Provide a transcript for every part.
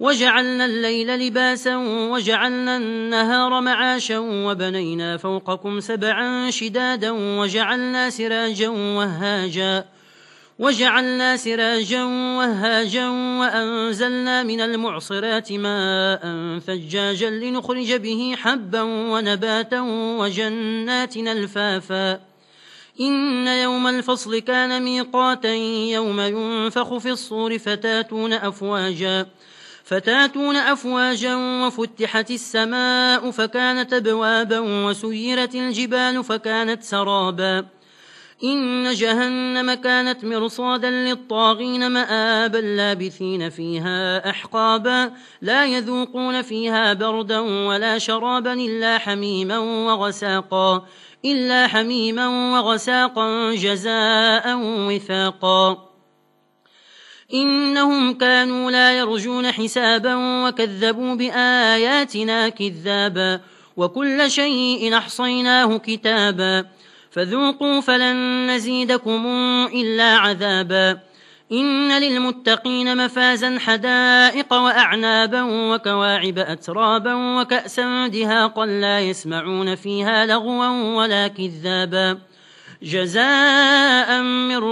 وجعلنا الليل لباسا وجعلنا النهار معاشا وبنينا فوقكم سبعا شدادا وجعلنا سراجا وهاجا وجعلنا سراجا وهاجا وأنزلنا من المعصرات ماء فجاجا لنخرج به حبا ونباتا وجناتنا الفافا إن يوم الفصل كان ميقاتا يوم ينفخ في الصور فتاتون أفواجا فتاتون أفواجا وفتحت السماء فكانت أبوابا وسيرت الجبال فكانت سرابا إن جهنم كانت مرصادا للطاغين مآبا لابثين فيها أحقابا لا يذوقون فيها بردا ولا شرابا إلا حميما وغساقا إلا حميما وغساقا جزاء وثاقا إنهم كانوا لا يرجون حسابا وكذبوا بآياتنا كذابا وكل شيء أحصيناه كتابا فذوقوا فلن نزيدكم إلا عذابا إن للمتقين مفازا حدائق وأعنابا وكواعب أترابا وكأسا دهاقا لا يسمعون فيها لغوا ولا كذابا جزاء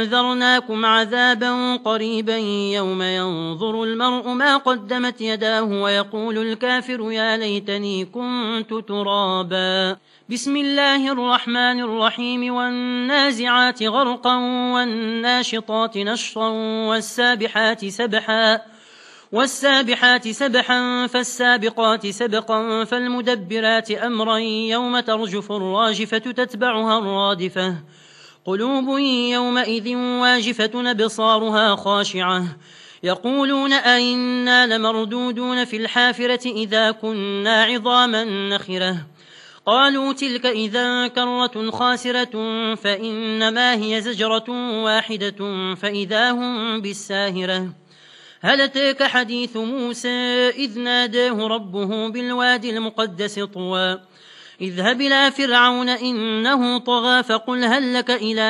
وأنذرناكم عذابا قريبا يوم ينظر المرء ما قدمت يداه ويقول الكافر يا ليتني كنت ترابا بسم الله الرحمن الرحيم والنازعات غرقا والناشطات نشرا والسابحات سبحا والسابحات سبحا فالسابقات سبقا فالمدبرات أمرا يوم ترجف الراجفة تتبعها الرادفة قلوب يومئذ واجفة بصارها خاشعة. يقولون أئنا لمردودون في الحافرة إذا كنا عظاما نخرة. قالوا تلك إذا كرة خاسرة فإنما هي زجرة واحدة فإذا هم بالساهرة. هل تيك حديث موسى إذ ناداه ربه بالوادي المقدس طوى؟ اذهب إلى فرعون إنه طغى فقل هل لك إلى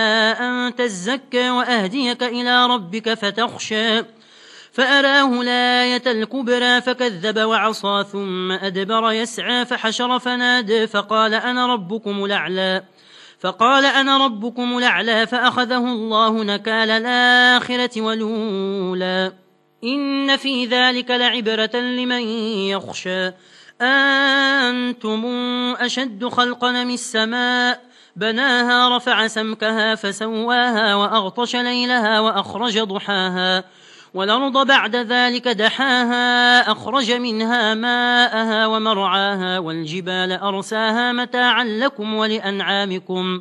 أن تزكى وأهديك إلى ربك فتخشى فأراه لاية الكبرى فكذب وعصى ثم أدبر يسعى فحشر فنادى فقال أنا ربكم الأعلى فقال أنا ربكم الأعلى فأخذه الله نكال الآخرة ولولا إن في ذلك لعبرة لمن يخشى أنتم أشد خلقا من السماء بناها رفع سمكها فسواها وأغطش ليلها وأخرج ضحاها والأرض بعد ذلك دحاها أخرج منها ماءها ومرعاها والجبال أرساها متاعا لكم ولأنعامكم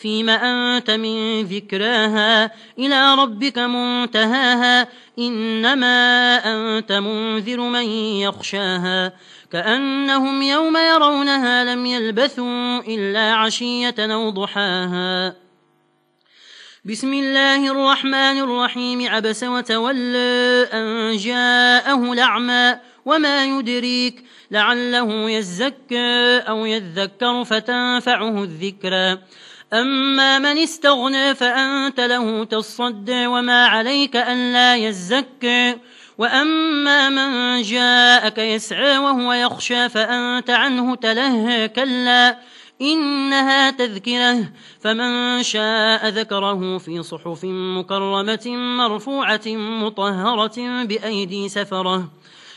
فيما أنت من ذكراها إلى ربك منتهاها إنما أنت منذر من يخشاها كأنهم يوم يرونها لم يلبثوا إلا عشية أو ضحاها بسم الله الرحمن الرحيم عبس وتولى أن جاءه الأعمى وما يدريك لعله يزكى أو يذكر فتنفعه الذكرى أما من استغنى فأنت له تصدى وما عليك أن لا يزكى وأما من جاءك يسعى وهو يخشى فأنت عنه تلهى كلا إنها تذكره فمن شاء ذكره في صحف مكرمة مرفوعة مطهرة بأيدي سفره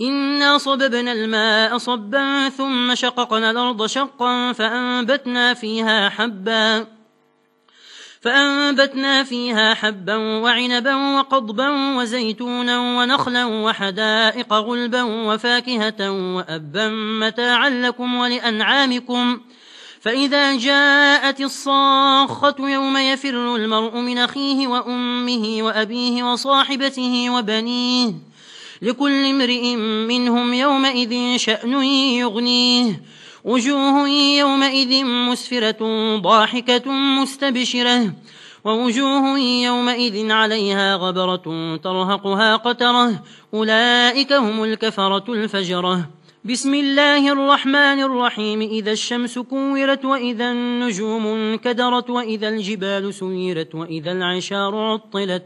إنا صببنا الماء صبا ثم شققنا الأرض شقا فأنبتنا فيها حبا فأنبتنا فيها حبا وعنبا وقضبا وزيتونا ونخلا وحدائق غلبا وفاكهة وأبا متاعا لكم ولأنعامكم فإذا جاءت الصاخة يوم يفر المرء من أخيه وأمه وأبيه وصاحبته وبنيه لكل امرئ منهم يومئذ شأن يغنيه. وجوه يومئذ مسفرة ضاحكة مستبشرة. ووجوه يومئذ عليها غبرة ترهقها قترة. أولئك هم الكفرة الفجرة. بسم الله الرحمن الرحيم. إذا الشمس كورت وإذا النجوم انكدرت وإذا الجبال سيرت وإذا العشار عطلت.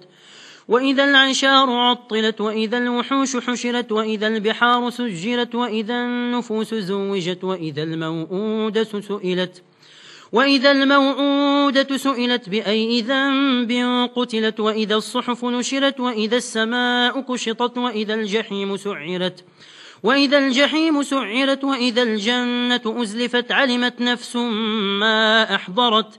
وإذا العشار عطلت وإذا الوحوش حشرت وإذا البحار سجرت وإذا النفوس زوجت وإذا الموءودة سئلت وإذا الموءودة سئلت بأي ذنب قتلت وإذا الصحف نشرت وإذا السماء كشطت وإذا الجحيم سعرت وإذا الجحيم سعرت وإذا الجنة أزلفت علمت نفس ما أحضرت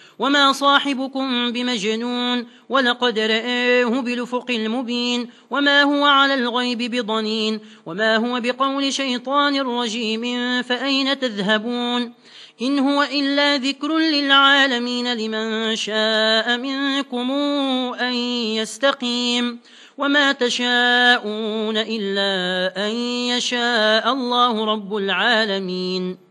وما صاحبكم بمجنون ولقد رآه بلفق المبين وما هو على الغيب بضنين وما هو بقول شيطان رجيم فأين تذهبون إن هو إلا ذكر للعالمين لمن شاء منكم أن يستقيم وما تشاءون إلا أن يشاء الله رب العالمين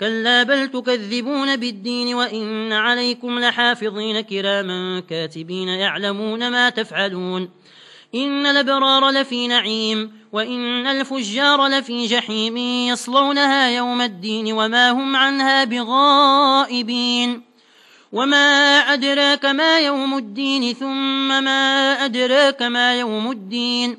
كلا بل تكذبون بالدين وإن عليكم لحافظين كراما كاتبين يعلمون ما تفعلون إن لبرار لفي نعيم وإن الفجار لفي جحيم يصلونها يوم الدين وما هم عنها بغائبين وما أدراك ما يوم الدين ثم ما أدراك ما يوم الدين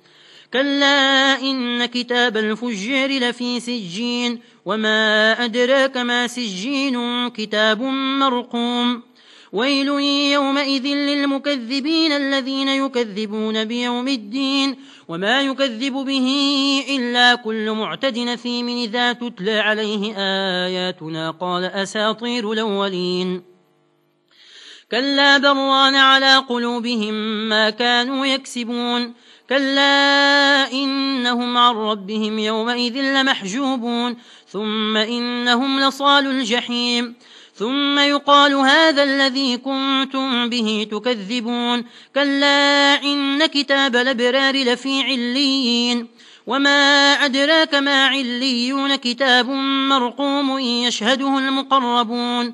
كلا إن كتاب الفجر لفي سجين وما أدراك ما سجين كتاب مرقوم ويل يومئذ للمكذبين الذين يكذبون بيوم الدين وما يكذب به إلا كل معتد نثيم إذا تتلى عليه آياتنا قال أساطير الأولين كلا بران على قلوبهم ما كانوا يكسبون كلا إنهم عن ربهم يومئذ لمحجوبون ثم إنهم لصال الجحيم ثم يقال هذا الذي كنتم به تكذبون كلا إن كتاب لبرار لفي عليين وما أدراك ما عليون كتاب مرقوم يشهده المقربون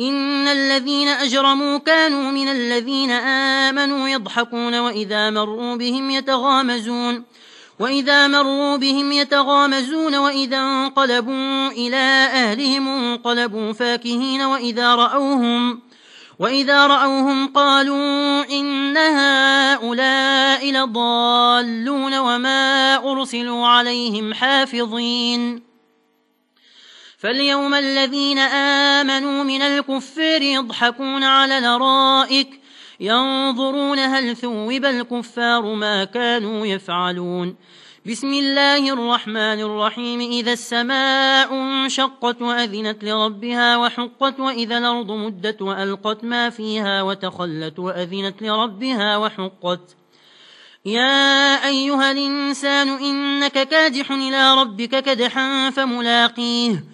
إن الذين أجرموا كانوا من الذين آمنوا يضحكون وإذا مروا بهم يتغامزون وإذا مروا بهم يتغامزون وإذا انقلبوا إلى أهلهم انقلبوا فاكهين وإذا رأوهم وإذا رأوهم قالوا إن هؤلاء لضالون وما أرسلوا عليهم حافظين فاليوم الذين آمنوا من الكفار يضحكون على نرائك ينظرون هل ثوب الكفار ما كانوا يفعلون بسم الله الرحمن الرحيم إذا السماء انشقت وأذنت لربها وحقت وإذا الأرض مدت وألقت ما فيها وتخلت وأذنت لربها وحقت يا أيها الإنسان إنك كادح إلى ربك كدحا فملاقيه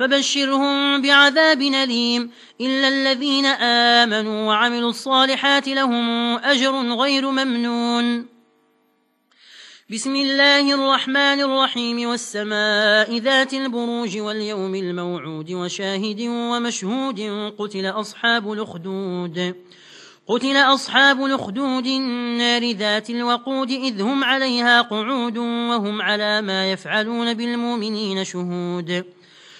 فبشرهم بعذاب نليم إلا الذين آمنوا وعملوا الصالحات لهم أجر غير ممنون. بسم الله الرحمن الرحيم. والسماء ذات البروج واليوم الموعود وشاهد ومشهود. قتل أصحاب الأخدود. قتل أصحاب الأخدود. النار ذات الوقود. إذ هم عليها قعود وهم على ما يفعلون بالمؤمنين شهود.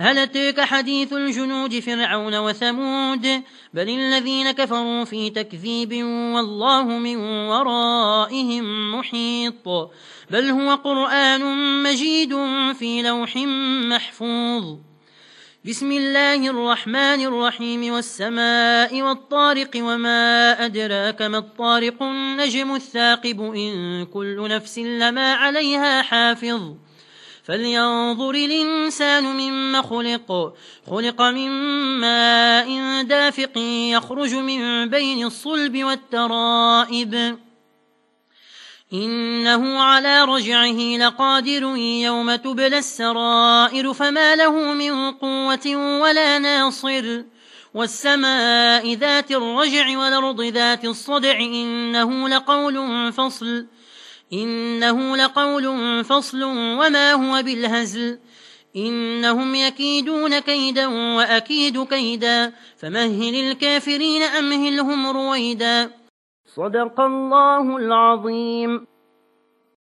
هل أتيك حديث الجنود فرعون وثمود؟ بل الذين كفروا في تكذيب والله من ورائهم محيط. بل هو قرآن مجيد في لوح محفوظ. بسم الله الرحمن الرحيم. والسماء والطارق وما أدراك ما الطارق النجم الثاقب إن كل نفس لما عليها حافظ. فلينظر الإنسان مما خلق خلق من ماء دافق يخرج من بين الصلب والترائب. إنه على رجعه لقادر يوم تبلى السرائر فما له من قوة ولا ناصر. والسماء ذات الرجع والأرض ذات الصدع إنه لقول فصل. إنه لقول فصل وما هو بالهزل. إنهم يكيدون كيدا وأكيد كيدا. فمهل الكافرين أمهلهم رويدا. صدق الله العظيم.